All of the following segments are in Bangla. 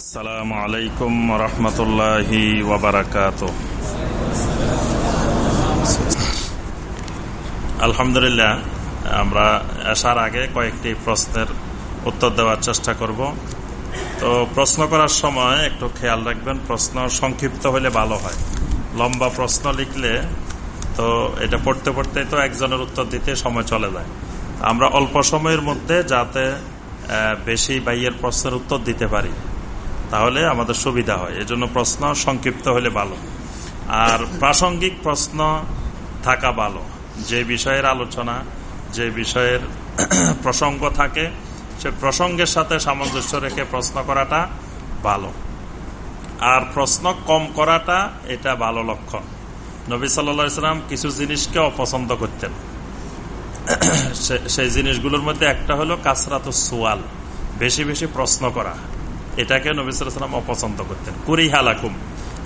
আসসালামু আলাইকুম রহমতুল্লাহি আলহামদুলিল্লাহ, আমরা আসার আগে কয়েকটি প্রশ্নের উত্তর দেওয়ার চেষ্টা করব। তো প্রশ্ন করার সময় একটু খেয়াল রাখবেন, প্রশ্ন সংক্ষিপ্ত হলে ভালো হয়। লম্বা প্রশ্ন লিখলে তো এটা পড়তে পড়তে তো একজনের উত্তর দিতে সময় চলে যায়। আমরা অল্প সময়ের মধ্যে যাতে বেশি বাইয়ের প্রশ্নের উত্তর দিতে পারি। তাহলে আমাদের সুবিধা হয়। এজন্য প্রশ্ন সংক্ষিপ্ত হলে ভালো। আর প্রাসঙ্গিক প্রশ্ন থাকা ভালো। যে বিষয়ের আলোচনা, যে বিষয়ের প্রসঙ্গ থাকে, সে প্রসঙ্গের সাথে সামঞ্জস্য রেখে প্রশ্ন করাটা ভালো। আর প্রশ্ন কম করাটা এটা ভালো লক্ষণ। নবী সাল্লাম কিছু জিনিসকে অপছন্দ করতেন। সেই জিনিসগুলোর মধ্যে একটা হলো কাসরাত সোয়াল, বেশি বেশি প্রশ্ন করা। এটাকে নবী সাল্লাম অপছন্দ করতেন। কুরি হালাকুম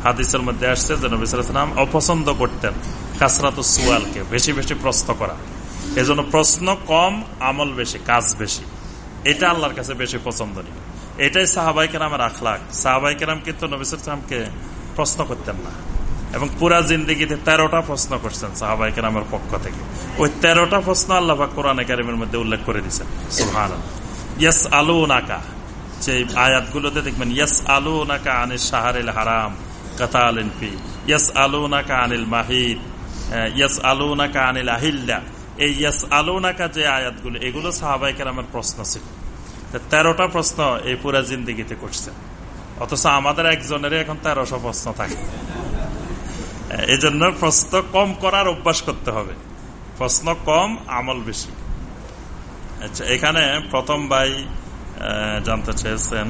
হাদিসের মধ্যে আসছে যে নবী সাল্লাম অপছন্দ করতেন কাসরাত সুয়ালকে বেশি বেশি প্রশ্ন করা। এজন্য প্রশ্ন কম, আমল বেশি, কাজ বেশি। এটা আল্লাহর কাছে বেশি পছন্দনীয়। এটাই সাহাবাই কেরামের আখলাক। সাহাবাই কেরাম কিন্তু নবী সালামকে প্রশ্ন করতেন না। এবং পুরা জিন্দিগিতে তেরোটা প্রশ্ন করছেন সাহাবাই কেরামের পক্ষ থেকে। ওই তেরোটা প্রশ্ন আল্লাহ কোরআন একাডেমির মধ্যে উল্লেখ করে দিচ্ছেন সুহান ইয়াস আলু নাকা যে আয়াতগুলোতে দেখবেন ইয়াস আলু নাকা আনিল শাহরিল হারাম কাতাল ফি ইয়াস আলু নাকা আনিল মাহিদ ইয়াস আলু নাকা আনিল আহিল্লা। এই ইয়াস আলু নাকা যে আয়াতগুলো, এগুলো সাহাবাইকার আমার প্রশ্ন ছিল। তেরোটা প্রশ্ন এই পুরা জিন্দিগিতে করছে। অথচ আমাদের একজনের এখন তেরোশো প্রশ্ন থাকে। এই জন্য প্রশ্ন কম করার অভ্যাস করতে হবে। প্রশ্ন কম, আমল বেশি। আচ্ছা এখানে প্রথম ভাই জানতে চেয়েছেন।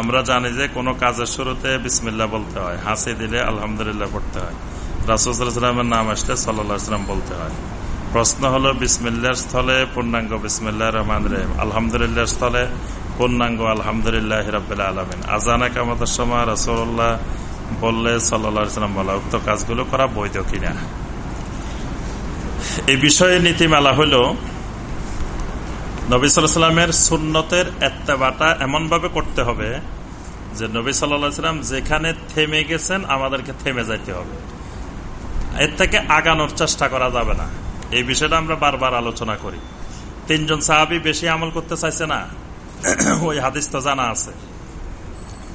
আমরা জানি যে কোনো কাজের শুরুতে বিসমিল্লা বলতে হয়, হাসি দিলে আলহামদুলিল্লাহ পড়তে হয়। রাসুসালামের নাম আসলে সাল্লাম বলতে হয়। প্রশ্ন হলো বিসমিল্লার স্থলে পূর্ণাঙ্গ বিসমিল্লা রহমান রহিম আলহামদুলিল্লাহ স্থলে পূর্ণাঙ্গ আলহামদুলিল্লাহ হিরাবিল্লা আলমিন। আজানা কামতের সময় রসুল্লাহ বললে সাল্লাম বলা, উক্ত কাজগুলো করা বৈধ কিনা? এই বিষয়ে নীতিমালা হল নবী সাল্লামের সুন্নতের এত্তেবাটা এমনভাবে করতে হবে যে নবী সাল্লাম যেখানে থেমে গেছেন, আমাদেরকে থেমে যাইতে হবে। এর থেকে আগানোর চেষ্টা করা যাবে না। এই বিষয়টা আমরা বারবার আলোচনা করি। তিনজন সাহাবি বেশি আমল করতে চাইছে না। ওই হাদিস তো জানা আছে।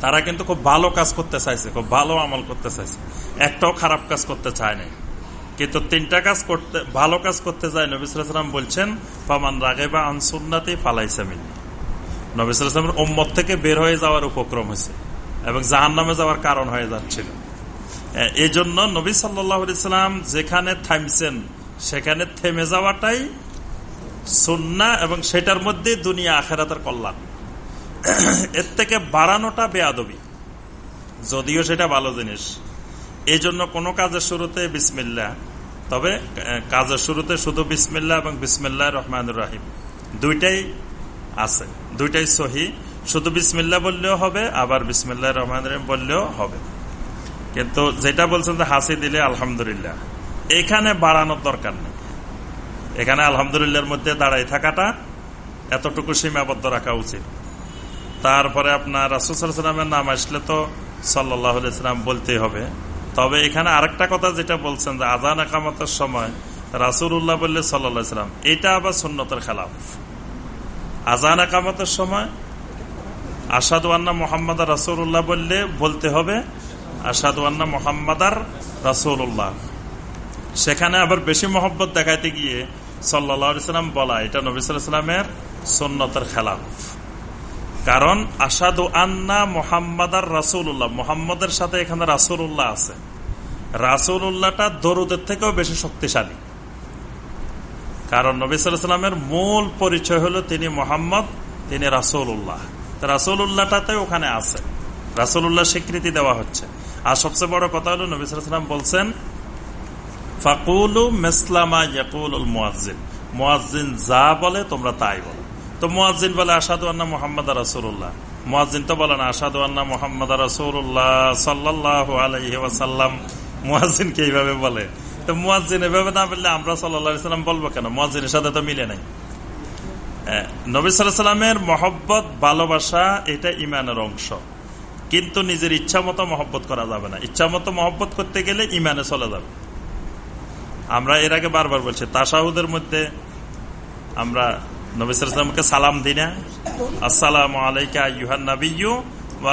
তারা কিন্তু খুব ভালো কাজ করতে চাইছে, খুব ভালো আমল করতে চাইছে। একটাও খারাপ কাজ করতে চায় নাই। কিন্তু তিনটা কাজ করতে, ভালো কাজ করতে যায় নবিসাম বলছেন পামান রাগে বা আনসুন্নাতে ফালাইসামিন নবিসামের ওম্মত থেকে বের হয়ে যাওয়ার উপক্রম হয়েছে এবং জাহান নামে যাওয়ার কারণ হয়ে যাচ্ছিল। এই জন্য নবী সাল্লাম যেখানে থামছেন, সেখানে থেমে যাওয়াটাই সুন্না এবং সেটার মধ্যে দুনিয়া আখেরাতের কল্যাণ। এর থেকে বাড়ানোটা বেয়াদবি। যদিও সেটা ভালো জিনিস এই জন্য কোনো কাজের শুরুতে বিসমিল্লা তবে কাজের শুরুতে শুধু বিসমিল্লা এবং বিসমিল্লা রহমানুর রাহিম। দুইটাই আছে, দুইটাই সহি। শুধু বিসমিল্লা বললেও হবে, আবার বিসমিল্লা রহমান রহিম বললেও হবে। কিন্তু যেটা বলছেন যে হাসি দিলে আলহামদুলিল্লাহ। এখানে বাড়ানোর দরকার নেই। এখানে আলহামদুলিল্লাহর মধ্যে দাঁড়াই থাকাটা এতটুকু সীমাবদ্ধ রাখা উচিত। তারপরে আপনার রাসুসালামের নাম আসলে তো সাল্লাহ সাল্লাম বলতেই হবে। তবে এখানে আরেকটা কথা যেটা বলছেন যে আজান একামতের সময় রাসুল উল্লাহ বললে সাল্লাম, এটা আবার সুন্নতের খেলাফ। আজান একামতের সময় আসাদুয়ান্না মোহাম্মদ রাসুল্লাহ বললে বলতে হবে আসাদুয়ান্না মোহাম্মদার রাসুল্লাহ সেখানে আবার বেশি মহব্বত দেখাইতে গিয়ে সাল্লা সাল্লাম বলা, এটা নবী সাল্লামের সন্ন্যতের খেলাফ। কারণ আসাদু আন্না মোহাম্মদ মোহাম্মদার রাসুল্লাহ মোহাম্মদের সাথে এখানে রাসুল্লাহ আছে। রাসুল্লাহটা দরুদের থেকেও বেশি শক্তিশালী। কারণ নবী সাল্লামের মূল পরিচয় হলো তিনি মোহাম্মদ, তিনি রাসুল্লাহ রাসুল্লাহটাতে ওখানে আছে। রাসুল্লাহ স্বীকৃতি দেওয়া হচ্ছে। আর সবচেয়ে বড় কথা হলো নবী সাল্লাম বলছেন, ফাকুলু মেসলামা ইয়াকুল মুয়াজ্জিন। মুয়াজ্জিন যা বলে তোমরা তাই বলো। তো মুয়াজ্জিন বলে আসাদু আন্না মোহাম্মদ রাসুল্লাহ মুয়াজ্জিন তো বলেন আসাদু আন্না মোহাম্মদ রাসুল্লাহ সাল্লাহ আলহি ওয়াসাল্লাম। মুয়াজ্জিন কে এইভাবে বলে। তো মুয়াজ্জিন এভাবে না বললে আমরা সাল্লাম বলব কেন? মুয়াজ্জিনের সাথে তো মিলে নাই। নবী সাল্লামের মহব্বত, ভালোবাসা এটা ইমানের অংশ। কিন্তু নিজের ইচ্ছা মতো মহব্বত করা যাবে না। ইচ্ছা মতো মহব্বত করতে গেলে ইমানে চলে যাবে। আমরা এর আগে বারবার বলছি তাসাহুদের মধ্যে আমরা নবিসামকে সালাম দিই না। আসসালাম আলাইকা ইউহান নবিউ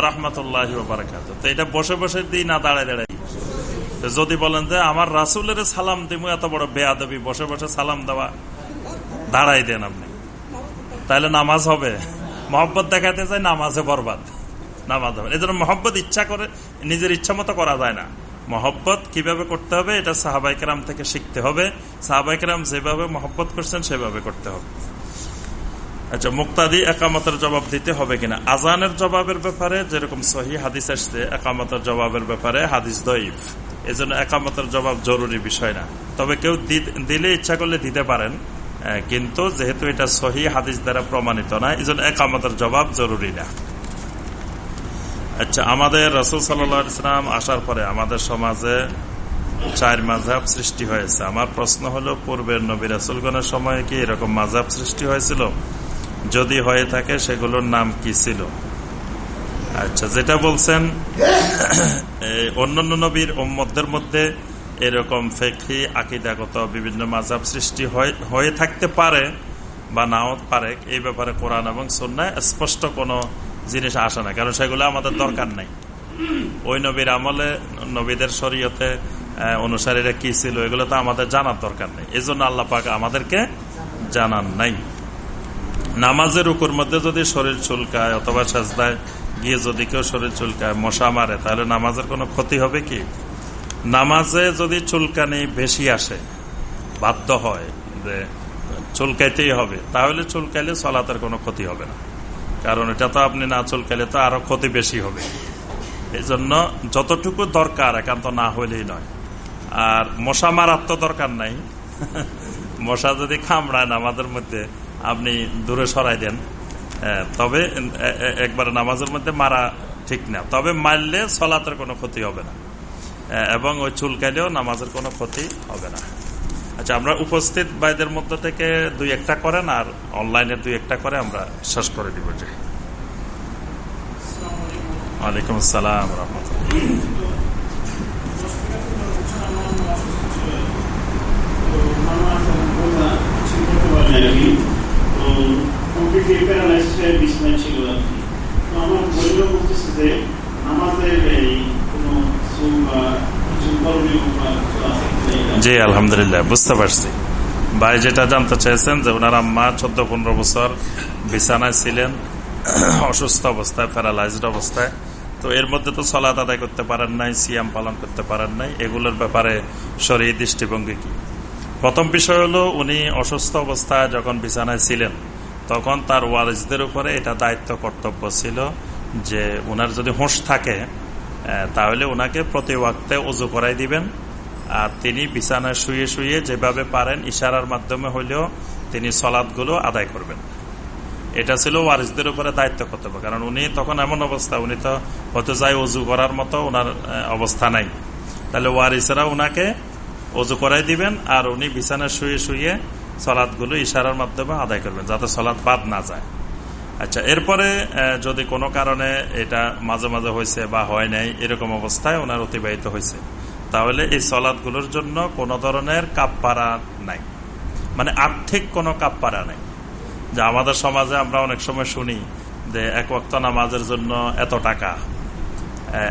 রহমতুল্লাহ বারাকাত তো এটা বসে বসে দিই না দাঁড়ায় দাঁড়ায় যদি বলেন যে আমার রাসুলের সালাম দিব এত বড় বেয়াদবি, বসে বসে সালাম দেওয়া দাঁড়াই দেন আপনি। তাহলে নামাজ হবে। মহব্বত দেখাতে চাই নামাজে বরবাদ। নামাজ হবে। এই জন্য মহব্বত ইচ্ছা করে, নিজের ইচ্ছা মতো করা যায় না। মহব্বত কীভাবে করতে হবে, এটা সাহাবাইকেরাম থেকে শিখতে হবে। সাহাবাইকেরাম যেভাবে মহব্বত করছেন, সেভাবে করতে হবে। আচ্ছা মুক্তাদি একামতের জবাব দিতে হবে কিনা? আজানের জবাবের ব্যাপারে যেরকম সহি হাদিস আসছে, একামতের জবাবের ব্যাপারে হাদিস দইফ এই জন্য একামতের জবাব জরুরি বিষয় না। তবে কেউ দিলে ইচ্ছা করলে দিতে পারেন কিন্তু যেহেতু এটা সহি হাদিস দ্বারা প্রমাণিত না এই জন্য একামতের জবাব জরুরি না। আচ্ছা আমাদের রসুল সাল্লাম আসার পরে আমাদের সমাজে চার মাঝাব সৃষ্টি হয়েছে। আমার প্রশ্ন হলো, পূর্বের নবী রাসুলগণের সময় কি এরকম মাঝাব সৃষ্টি হয়েছিল? যদি হয়ে থাকে, সেগুলোর নাম কি ছিল? আচ্ছা যেটা বলছেন অন্যান্য নবীর ওম্মদের মধ্যে এরকম ফেকি আকিদাগত বিভিন্ন মাঝাব সৃষ্টি হয়ে থাকতে পারে বা নাও পারে, এই ব্যাপারে কোরআন এবং সন্ন্যায় স্পষ্ট কোনো জিনিস আসে না, কারণ সেগুলো আমাদের দরকার নাই। ওই নবীর আমলে, নবীদের শরীয়তে অনুসারীরা কি ছিল, এগুলো তো আমাদের জানার দরকার নেই। এই জন্য আল্লাহ পাক আমাদেরকে জানান নাই। নামাজের উপর মধ্যে যদি শরীর চুলকায় অথবা সাজদায় গিয়ে যদি কেউ শরীর চুলকায়, মশা মারে, তাহলে নামাজের কোনো ক্ষতি হবে কি? নামাজে যদি চুলকানি বেশি আসে, বাধ্য হয় যে চুলকাইতেই হবে, তাহলে চুলকাইলে চলাতের কোনো ক্ষতি হবে না। কারণ এটা তো আপনি না চুলকাইলে তো আরও ক্ষতি বেশি হবে। এই জন্য যতটুকু দরকার, একান্ত না হইলেই নয়। আর মশা মারার তো দরকার নাই। মশা যদি খামড়ায় নামাজের মধ্যে আপনি দূরে সরাই দেন। তবে একবার নামাজের মধ্যে মারা ঠিক না। তবে মারলে সলাতের কোনো ক্ষতি হবে না। এবং ওই চুলকাইলেও নামাজের কোনো ক্ষতি হবে না। আচ্ছা আমরা উপস্থিত বাইদের মধ্যে থেকে দুই একটা করেন আর অনলাইনে দুই একটা করে আমরা শেষ করে দিব। যে ওয়ালাইকুম আসসালাম রহমতুল্লাহ ছিল তো আমার পরিবার বলতেছে যে আমাদের এই কোনো জি আলহামদুলিল্লাহ, বুঝতে পারছি। ভাই, যেটা জানতে চাইছেন যে ওনার আম্মা চোদ্দ পনেরো বছর বিছানায় ছিলেন, অসুস্থ অবস্থায় প্যারালাইজড অবস্থায়। তো এর মধ্যে তো সলাত আদায় করতে পারেন নাই, সিয়াম পালন করতে পারেন নাই। এগুলোর ব্যাপারে শরীর দৃষ্টিভঙ্গি কি? প্রথম বিষয় হলো, উনি অসুস্থ অবস্থায় যখন বিছানায় ছিলেন, তখন তার ওয়ারিসদের উপরে এটা দায়িত্ব কর্তব্য ছিল যে, উনার যদি হোঁশ থাকে তাহলে ওনাকে প্রতি ওয়াক্তে উজু করাই দিবেন। আর তিনি বিছানায় শুয়ে শুয়ে যেভাবে পারেন ইশারার মাধ্যমে হইলেও তিনি সলাদগুলো আদায় করবেন। এটা ছিল ওয়ারিসদের উপরে দায়িত্ব কর্তব্য, কারণ উনি তখন এমন অবস্থা, উনি তো হতে যায় উজু করার মতো ওনার অবস্থা নাই। তাহলে ওয়ারিসরা উনাকে অজু করাই দিবেন আর উনি বিছানায় শুয়ে শুয়ে সলাদগুলো ইশারার মাধ্যমে আদায় করবেন, যাতে সলাদ বাদ না যায়। আচ্ছা এরপরে যদি কোনো কারণে এটা মাঝে মাঝে হয়েছে বা হয় নাই, এরকম অবস্থায় ওনার অতিবাহিত হয়েছে। তাহলে এই সলাদগুলোর জন্য কোনো ধরনের কাপপাড়া নাই। মানে আর্থিক কোনো কাপপাড়া নাই। যে আমাদের সমাজে আমরা অনেক সময় শুনি যে এক ওয়াক্ত নামাজের জন্য এত টাকা,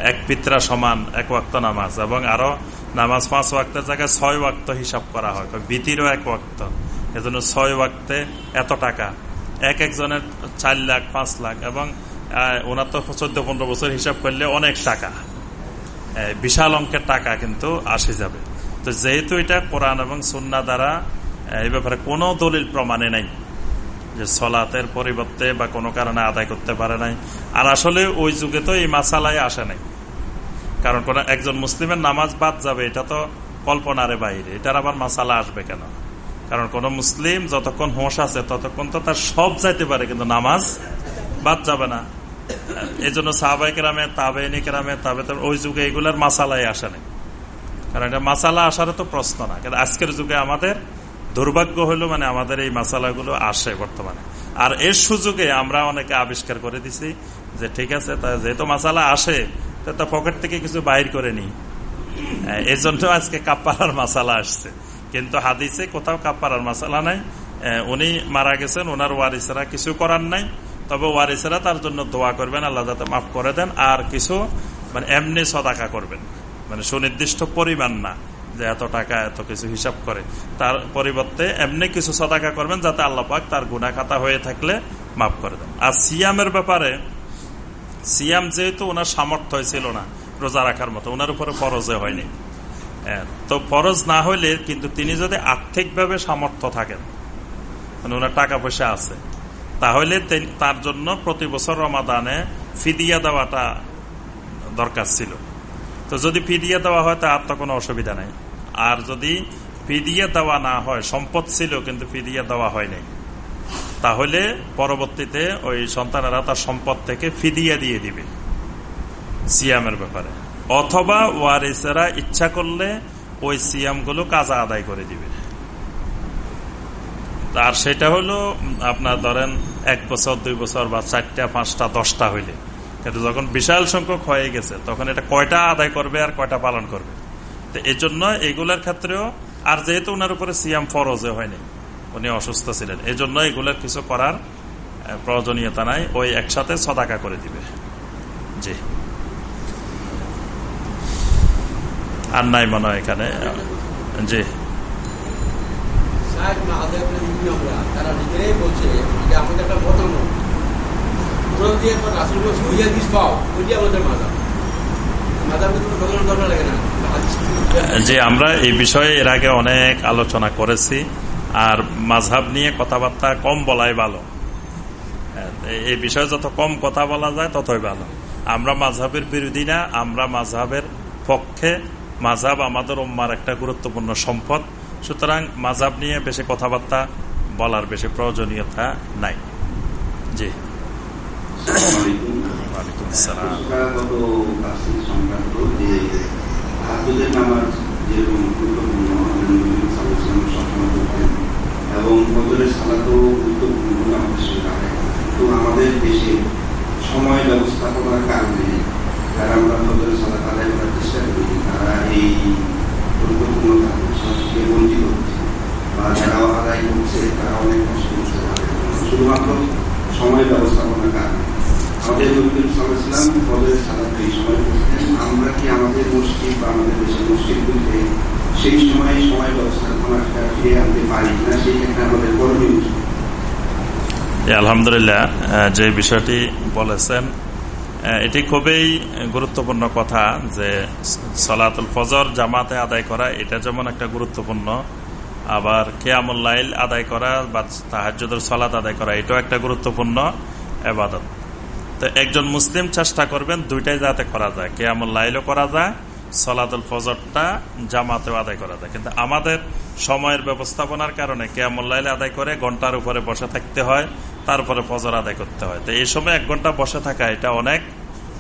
এক পিত্রা সমান এক ওয়াক্ত নামাজ, এবং আরও নামাজ পাঁচ ওয়াক্তের জায়গায় ছয় ওয়াক্ত হিসাব করা হয়। বিতিরও এক ওয়াক্ত। এজন্য ছয় ওয়াক্তে এত টাকা, এক একজনের চার লাখ, পাঁচ লাখ, এবং ওনার তো চোদ্দ পনেরো বছর হিসাব করলে অনেক টাকা। বিশাল অঙ্কের টাকা কিন্তু আসে যাবে। তো যেহেতু এটা কোরআন এবং সুন্না দ্বারা এই ব্যাপারে কোনো দলিল প্রমাণে নাই যে সলাতের পরিবর্তে বা কোনো কারণে আদায় করতে পারে নাই। আর আসলে ওই যুগে তো এই মাসালায় আসে নাই। কারণ কোন একজন মুসলিমের নামাজ বাদ যাবে, এটা তো কল্পনারে বাইরে। এটার আবার মাসালা আসবে কেন? কারণ কোন মুসলিম যতক্ষণ হোঁশ আছে, ততক্ষণ তো তার সব যাইতে পারে, কিন্তু নামাজ বাদ যাবে না। এই জন্য সাহবাই কেরামে তাবে কেরামে, তাবে ওই যুগে এগুলার মাসালাই আসে নাই। কারণ এটা মাসালা আসার তো প্রশ্ন না। কিন্তু আজকের যুগে আমাদের দুর্ভাগ্য হলো মানে আমাদের এই মাসালাগুলো আসে বর্তমানে। আর এর সুযোগে আমরা অনেকে আবিষ্কার করে দিছি যে ঠিক আছে, তা যেহেতু মাসালা আসে, তা পকেট থেকে কিছু বাইর করে নি এই জন্য আজকে কাপ্পারার মাসালা আসছে। কিন্তু হাদিসে কোথাও কাপ্পারার মাসালা নাই। উনি মারা গেছেন ওনার ওয়ারিসেরা কিছু করার নাই। তবে ওয়ারিসেরা তার জন্য দোয়া করবেন, আল্লাহ যাতে মাফ করে দেন, আর কিছু মানে এমনি সদাকা করবেন। মানে সুনির্দিষ্ট পরিমাণ না যে এত টাকা, এত কিছু হিসাব করে। তার পরিবর্তে এমনি কিছু সদাকা করবেন যাতে আল্লাহ পাক তার গুনা খাতা হয়ে থাকলে মাফ করে দেন। আর সিয়ামের ব্যাপারে, সিয়াম যেহেতু ওনার সামর্থ্য হয়েছিল না রোজা রাখার মতো, ওনার উপরে ফরজে হয়নি। তো ফরজ না হইলে কিন্তু তিনি যদি আর্থিকভাবে সামর্থ্য থাকেন মানে ওনার টাকা পয়সা আছে তাহলে তার জন্য প্রতি বছর রমাদানে ফিদিয়া দেওয়াটা দরকার ছিল। তো যদি ফিদিয়া দেওয়া হয় তার তো কোনো অসুবিধা নাই। আর যদি ফিদিয়া দেওয়া না হয়, সম্পদ ছিল কিন্তু ফিদিয়া দেওয়া হয় নাই তাহলে পরবর্তীতে ওই সন্তানেরা তার সম্পদ থেকে ফিদিয়া দিয়ে দিবে, সিয়ামের ব্যাপারে। অথবা ওয়ারিসেরা ইচ্ছা করলে ওই সিয়ামগুলো কাজা আদায় করে দিবে। আর সেটা হলো আপনার ধরেন এক বছর, দুই বছর বা চারটা, পাঁচটা, দশটা হইলে। কিন্তু যখন বিশাল সংখ্যক হয়ে গেছে, তখন এটা কয়টা আদায় করবে আর কয়টা পালন করবে? তো এই জন্য এইগুলোর ক্ষেত্রেও, আর যেহেতু ওনার উপরে সিয়াম ফরজে হয়নি, উনি অসুস্থ ছিলেন এই জন্য এগুলোর কিছু করার প্রয়োজনীয়তা নাই, ওই একসাথে সদাকা করে দিবে। জি। আর নাই মনে হয় এখানে। জি। যে আমরা এই বিষয়ে এর আগে অনেক আলোচনা করেছি, আর মাঝহাব নিয়ে কথাবার্তা কম বলাই ভালো। এই বিষয়ে যত কম কথা বলা যায়, ততই ভালো। আমরা মাঝহাবের বিরোধী না, আমরা মাঝহাবের পক্ষে। মাঝহাব আমাদের উম্মার একটা গুরুত্বপূর্ণ সম্পদ। সুতরাং মাজাব নিয়ে বেশি কথাবার্তা বলার বেশি প্রয়োজনীয়তা নাই। জি। ওয়ালাইকুম আসসালাম। এবং ফজরের সালাতেও গুরুত্বপূর্ণ তো আমাদের দেশে সময় ব্যবস্থাপনার কারণে যারা আমরা ফজরের সালাত আদায় করার চেষ্টা করি তারা এই গুরুত্বপূর্ণ বঞ্চিত হচ্ছে বা যারা আদায় করছে তারা অনেক কষ্ট শুধুমাত্র সময় ব্যবস্থাপনার কারণে সালাতে এই সময় আমরা কি আমাদের মসজিদ বা আমাদের দেশের মসজিদগুলিতে সেই সময় ব্যবস্থাপনাটা ফিরে আনতে পারি সেই আমাদের করণীয় আলহামদুলিল্লাহ যে বিষয়টি বলেছেন এটি খুবই গুরুত্বপূর্ণ কথা যে সলাতুল ফজর জামাতে আদায় করা, এটা যেমন একটা গুরুত্বপূর্ণ, আবার কেয়ামুল লাইল আদায় করা বা তাহাজুদুর সলাত আদায় করা, এটাও একটা গুরুত্বপূর্ণ এবাদত। তো একজন মুসলিম চেষ্টা করবেন দুইটাই যাতে করা যায়, কেয়ামুল লাইলও করা যায়, সলাতুল ফজরটা জামাতেও আদায় করা যায়। কিন্তু আমাদের সময়ের ব্যবস্থাপনার কারণে কেয়ামুল লাইল আদায় করে ঘণ্টার উপরে বসে থাকতে হয়, তারপরে ফজর আদায় করতে হয়। তো এই সময় এক ঘণ্টা বসে থাকা, এটা অনেক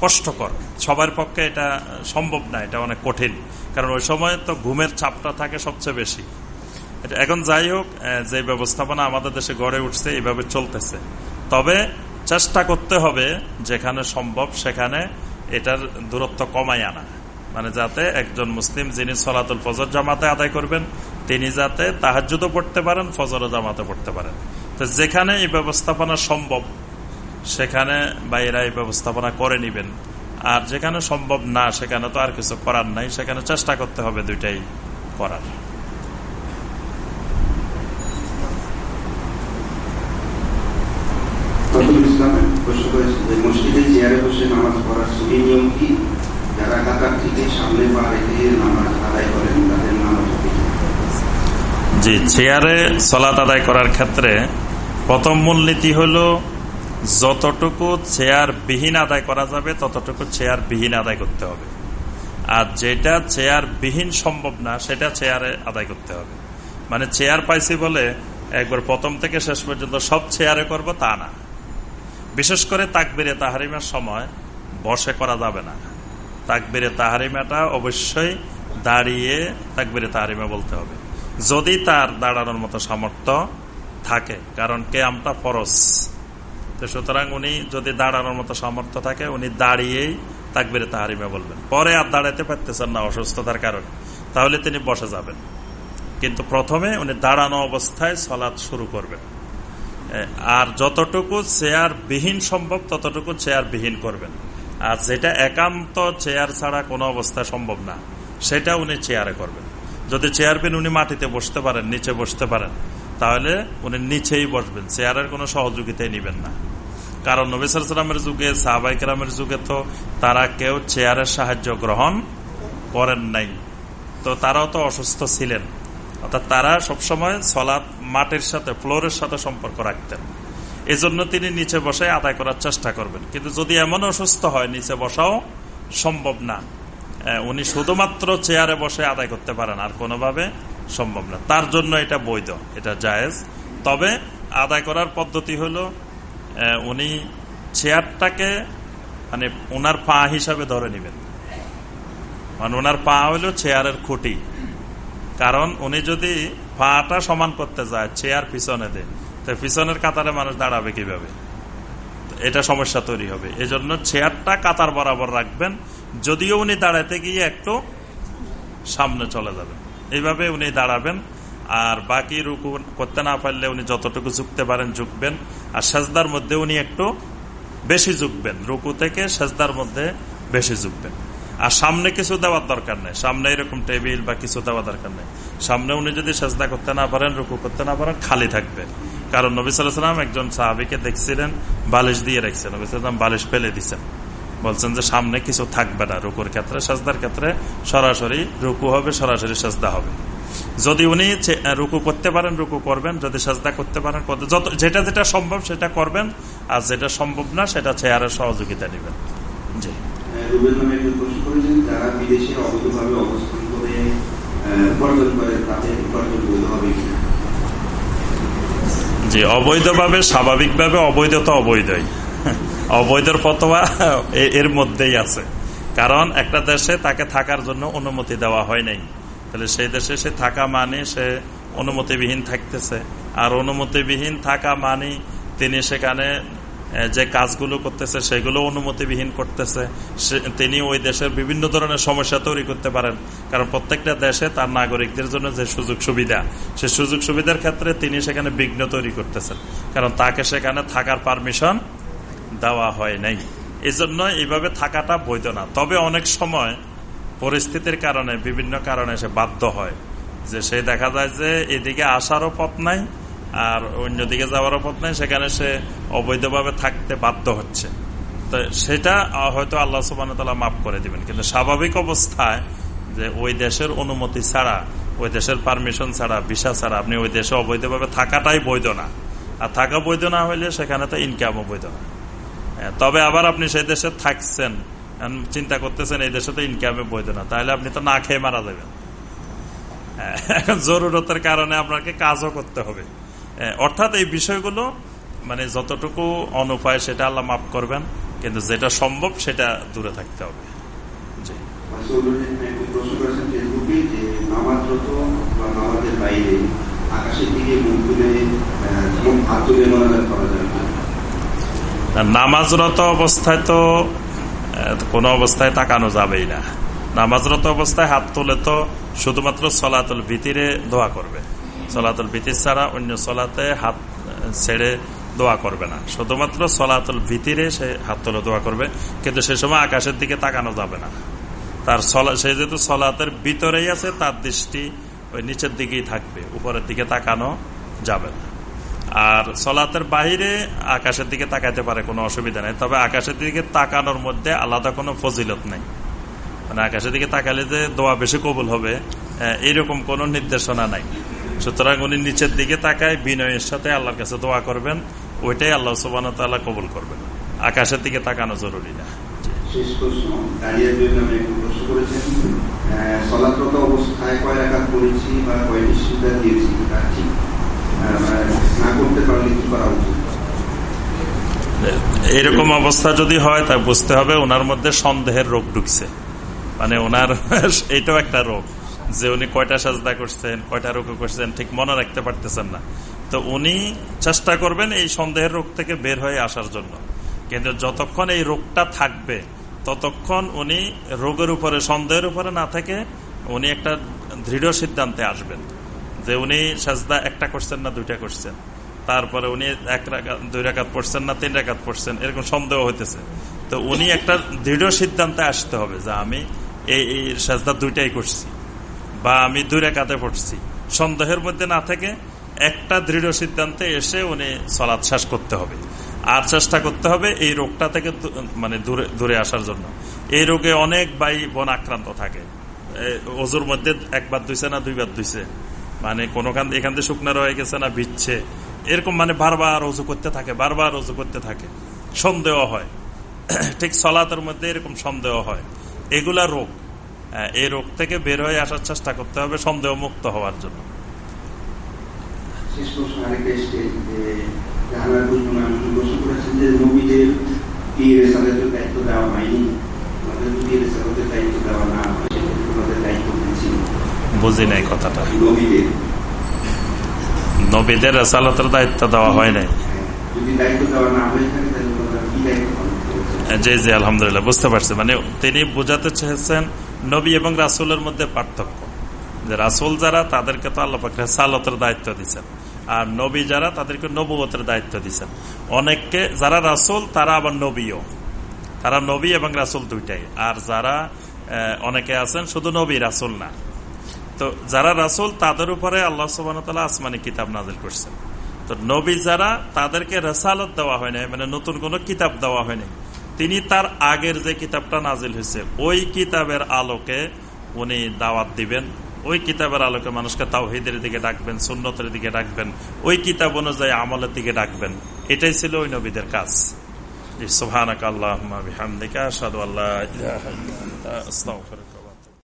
কষ্টকর। সবার পক্ষে এটা সম্ভব না, এটা অনেক কঠিন। কারণ ওই সময় তো ঘুমের চাপটা থাকে সবচেয়ে বেশি। এখন যাই হোক যে ব্যবস্থাপনা আমাদের দেশে গড়ে উঠছে এইভাবে চলতেছে। তবে চেষ্টা করতে হবে, যেখানে সম্ভব সেখানে এটার দূরত্ব কমাই আনা। মানে যাতে একজন মুসলিম যিনি সলাতুল ফজর জামাতে আদায় করবেন, তিনি যাতে তাহাজুদও পড়তে পারেন, ফজরও জামাতে পড়তে পারেন। তো যেখানে এই ব্যবস্থাপনা সম্ভব সেখানে বাইরা এই ব্যবস্থাপনা করে নিবেন। আর যেখানে সম্ভব না সেখানে তো আর কিছু করার নাই সেখানে চেষ্টা করতে হবে দুইটাই করার। জি চেয়ারে সলাত আদায় করার ক্ষেত্রে প্রথম মূলনীতি হল যতটুকু চেয়ার বিহীন আদায় করা যাবে, ততটুকু চেয়ার বিহীন আদায় করতে হবে। আর যেটা চেয়ার বিহীন সম্ভব না, সেটা চেয়ারে আদায় করতে হবে। মানে চেয়ার পাইছি বলে একবার প্রথম থেকে শেষ পর্যন্ত সব চেয়ারে করব তা না। বিশেষ করে তাকবিরে তাহারিমার সময় বসে করা যাবে না। তাকবিরে তাহারিমাটা অবশ্যই দাঁড়িয়ে তাকবিরে তাহারিমা বলতে হবে। যদি তার দাঁড়ানোর মতো সামর্থ্য থাকে, কারণ কে আমটা ফরস তো সুতরাং উনি যদি দাঁড়ানোর মতো সামর্থ্য থাকে, উনি দাঁড়িয়েই তাকবিরে তাহারিমে বলবেন। পরে আর দাঁড়াতে পারতেছেন না অসুস্থতার কারণে। তাহলে তিনি বসে যাবেন। কিন্তু প্রথমে উনি দাঁড়ানো অবস্থায় সলাৎ শুরু করবেন। আর যতটুকু চেয়ার বিহীন সম্ভব, ততটুকু চেয়ার বিহীন করবেন। আর যেটা একান্ত চেয়ার ছাড়া কোনো অবস্থায় সম্ভব না, সেটা উনি চেয়ারে করবেন। যদি চেয়ার বিন উনি মাটিতে বসতে পারেন, নিচে বসতে পারেন, তাহলে উনি নিচেই বসবেন। চেয়ারের কোনো সহযোগিতাই নেবেন না। কারণ নবিসামের যুগে সাহবাইকেরামের যুগে তো তারা কেউ চেয়ারের সাহায্য গ্রহণ করেন নাই। তো তারাও তো অসুস্থ ছিলেন। অর্থাৎ তারা সবসময় সলাৎ মাটির সাথে, ফ্লোরের সাথে সম্পর্ক রাখতেন। এজন্য তিনি নিচে বসে আদায় করার চেষ্টা করবেন। কিন্তু যদি এমন অসুস্থ হয়, নিচে বসাও সম্ভব না। উনি শুধুমাত্র চেয়ারে বসে আদায় করতে পারেন, আর কোনোভাবে সম্ভব না। তার জন্য এটা বৈধ, এটা জায়েজ। তবে আদায় করার পদ্ধতি হলো উনি চেয়ারটাকে মানে ওনার পা হিসাবে ধরে নেবেন। মানে ওনার পা হলো চেয়ারের খুঁটি। কারণ উনি যদি পাটা সমান করতে যায়, চেয়ার পিছনে দেয় তো পিছনের কাতারে মানুষ দাঁড়াবে কীভাবে? এটা সমস্যা তৈরি হবে। এই জন্য চেয়ারটা কাতার বরাবর রাখবেন। যদিও উনি দাঁড়াতে গিয়ে একটু সামনে চলে যাবেন। এইভাবে উনি দাঁড়াবেন। আর বাকি রুকু করতে না পারলে উনি যতটুকু ঝুঁকতে পারেন ঝুঁকবেন। আর সাজদার মধ্যে উনি একটু বেশি ঝুঁকবেন। রুকু থেকে সাজদার মধ্যে বেশি ঝুঁকবেন। আর সামনে কিছু দেওয়ার দরকার নেই। সামনে এরকম টেবিল বা কিছু দেওয়ার দরকার নেই। সামনে উনি যদি সাজদা করতে না পারেন, রুকু করতে না পারেন, খালি থাকবে। কারণ নবী সাল্লাম একজন সাহাবিকে দেখছিলেন, বালিশ দিয়ে রাখছেন। নবী সাল্লাম বালিশ ফেলে দিচ্ছেন বলছেন যে সামনে কিছু থাকবে না। রুকুর ক্ষেত্রে, সাজদার ক্ষেত্রে সরাসরি রুকু হবে, সরাসরি সাজদা হবে। যদি উনি রুকু করতে পারেন রুকু করবেন যদি সাজদা করতে পারেন যত যেটা যেটা সম্ভব সেটা করবেন আর যেটা সম্ভব না সেটা চেয়ারের সহযোগিতা নেবেন। জি। জি অবৈধভাবে স্বাভাবিকভাবে অবৈধ তো অবৈধই। অবৈধর ফতোয়া এর মধ্যেই আছে। কারণ একটা দেশে তাকে থাকার জন্য অনুমতি দেওয়া হয় নাই। তাহলে সেই দেশে সে থাকা মানে সে অনুমতিবিহীন থাকতেছে। আর অনুমতিবিহীন থাকা মানে তিনি সেখানে যে কাজগুলো করতেছে সেগুলো অনুমতিবিহীন করতেছে। তিনি ওই দেশের বিভিন্ন ধরনের সমস্যা তৈরি করতে পারেন। কারণ প্রত্যেকটা দেশে তার নাগরিকদের জন্য যে সুযোগ সুবিধা, সে সুযোগ সুবিধার ক্ষেত্রে তিনি সেখানে বিঘ্ন তৈরি করতেছেন। কারণ তাকে সেখানে থাকার পারমিশন দেওয়া হয় নাই। এই জন্য এইভাবে থাকাটা বৈধ না। তবে অনেক সময় পরিস্থিতির কারণে বিভিন্ন কারণে সে বাধ্য হয়। যে সে দেখা যায় যে এদিকে আসারও পথ নাই আর অন্যদিকে যাওয়ারও পথ নাই সেখানে সে অবৈধভাবে থাকতে বাধ্য হচ্ছে। তো সেটা হয়তো আল্লাহ সুবান মাফ করে দিবেন। কিন্তু স্বাভাবিক অবস্থায় যে ওই দেশের অনুমতি ছাড়া ওই দেশের পারমিশন ছাড়া ভিসা ছাড়া আপনি ওই দেশে অবৈধভাবে থাকাটাই বৈধ না। আর থাকা বৈধ না হইলে সেখানে তো ইনকামও বৈধ না। হ্যাঁ, তবে আবার আপনি সেই দেশে থাকছেন চিন্তা করতেছেন এই দেশে তো ইনকামে বৈধ না। তাহলে আপনি তো না খেয়ে মারা যাবেন। হ্যাঁ, এখন জরুরতের কারণে আপনাকে কাজও করতে হবে। হ্যাঁ, অর্থাৎ এই বিষয়গুলো মানে যতটুকু অনুপায় সেটা আল্লাহ মাফ করবেন কিন্তু যেটা সম্ভব সেটা দূরে থাকতে হবে। নামাজরত অবস্থায় তো কোনো অবস্থায় তাকানো যাবেই না। নামাজরত অবস্থায় হাত তুলে তো শুধুমাত্র সলাতুল ভিতিরে দোয়া করবে। সলাতুল ভিতির ছাড়া অন্য সলাতে হাত ছেড়ে দোয়া করবে না। শুধুমাত্র সলাতুল ভিতিরে সে হাত তুলে দোয়া করবে, কিন্তু সে সময় আকাশের দিকে তাকানো যাবে না। তার সে যেহেতু সলাতের ভিতরেই আছে, তার দৃষ্টি ওই নিচের দিকেই থাকবে, উপরের দিকে তাকানো যাবে না। আর সলাতের বাইরে আকাশের দিকে তাকাইতে পারে কোনো অসুবিধা নেই। তবে আকাশের দিকে তাকানোর মধ্যে আলাদা কোনো ফজিলত নেই। মানে আকাশের দিকে তাকালে যে দোয়া বেশি কবুল হবে আহ, এইরকম কোনো নির্দেশনা নাই। সুতরাং উনি নিচের দিকে তাকায় বিনয়ের সাথে আল্লাহর কাছে দোয়া করবেন ওইটাই আল্লাহ সুবান কবুল করবেন। আকাশের দিকে তাকানো জরুরি না। শেষ প্রশ্ন অবস্থায় এরকম অবস্থা যদি হয় তা বুঝতে হবে ওনার মধ্যে সন্দেহের রোগ ঢুকছে। মানে ওনার এইটাও একটা রোগ যে উনি কয়টা সাজদা করছেন, কয়টা রোগ করছেন, ঠিক মনে রাখতে পারতেছেন না। তো উনি চেষ্টা করবেন এই সন্দেহের রোগ থেকে বের হয়ে আসার জন্য। কিন্তু যতক্ষণ এই রোগটা থাকবে, ততক্ষণ উনি রোগের উপরে, সন্দেহের উপরে না থেকে উনি একটা দৃঢ় সিদ্ধান্তে আসবেন। যে উনি সাজদা একটা করছেন না দুইটা করছেন। তারপরে উনি এক রাকাত দুই রাকাত পড়ছেন না তিন রাকাত পড়ছেন এরকম সন্দেহ হইতেছে। তো উনি একটা দৃঢ় সিদ্ধান্তে আসতে হবে যে আমি এই এই সাজদা দুইটাই করছি বা আমি দুই রেখাতে পড়ছি। সন্দেহের মধ্যে না থেকে একটা দৃঢ় সিদ্ধান্তে এসে উনি সলাৎ শ্বাস করতে হবে। আর চেষ্টা করতে হবে এই রোগটা থেকে মানে দূরে দূরে আসার জন্য। এই রোগে অনেক ভাই বন আক্রান্ত থাকে। এ, অজুর মধ্যে একবার দুইছে না দুইবার দুইছে। মানে কোনোখান এখান থেকে শুকনা রয়ে গেছে না বিচ্ছে এরকম মানে বারবার অজু করতে থাকে বারবার অজু করতে থাকে। সন্দেহ হয়। ঠিক সলাতের মধ্যে এরকম সন্দেহ হয়। এগুলা রোগ। হ্যাঁ, এই রোগ থেকে বের হয়ে আসার চেষ্টা করতে হবে সন্দেহ মুক্ত হওয়ার জন্য। দায়িত্ব দেওয়া দায়িত্ব হয় সেক্ষেত্রে তোমাদের দায়িত্ব কি ছিল বুঝি নাই কথাটা। নবীদের রেসালতের দায়িত্ব দেওয়া হয় নাই। জি জি, আলহামদুলিল্লাহ, বুঝতে পারছি। মানে তিনি বোঝাতে চেয়েছেন নবী এবং রাসুলের মধ্যে পার্থক্য। যে রাসুল যারা, তাদেরকে তো আল্লাহ পাক রেসালতের দায়িত্ব দিচ্ছেন আর নবী যারা, তাদেরকে নবুয়তের দায়িত্ব দিচ্ছেন অনেককে, যারা রাসুল, তারা আবার নবীও। তারা নবী এবং রাসুল দুইটাই। আর যারা অনেকে আছেন, শুধু নবী, রাসুল না। তো যারা রাসুল, তাদের উপরে আল্লাহ সুবাহ আসমানি কিতাব নাজিল করছেন। তো নবী যারা, তাদেরকে রেসালত দেওয়া হয় নাই মানে নতুন কোন কিতাব দেওয়া হয়নি তিনি তার আগের যে কিতাবটা নাজিল হয়েছে, ওই কিতাবের আলোকে উনি দাওয়াত দিবেন। ওই কিতাবের আলোকে মানুষকে তাওহিদের দিকে ডাকবেন, সুন্নতের দিকে ডাকবেন। ওই কিতাব অনুযায়ী আমলের দিকে ডাকবেন। এটাই ছিল ওই নবীদের কাজ। আল্লাহুম্মা বিহামদিকা, আশহাদু